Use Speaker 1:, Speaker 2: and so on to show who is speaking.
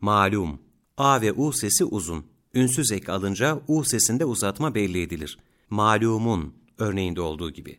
Speaker 1: Malum. A ve U sesi uzun. Ünsüz ek alınca U sesinde uzatma belli edilir. Malumun örneğinde olduğu gibi.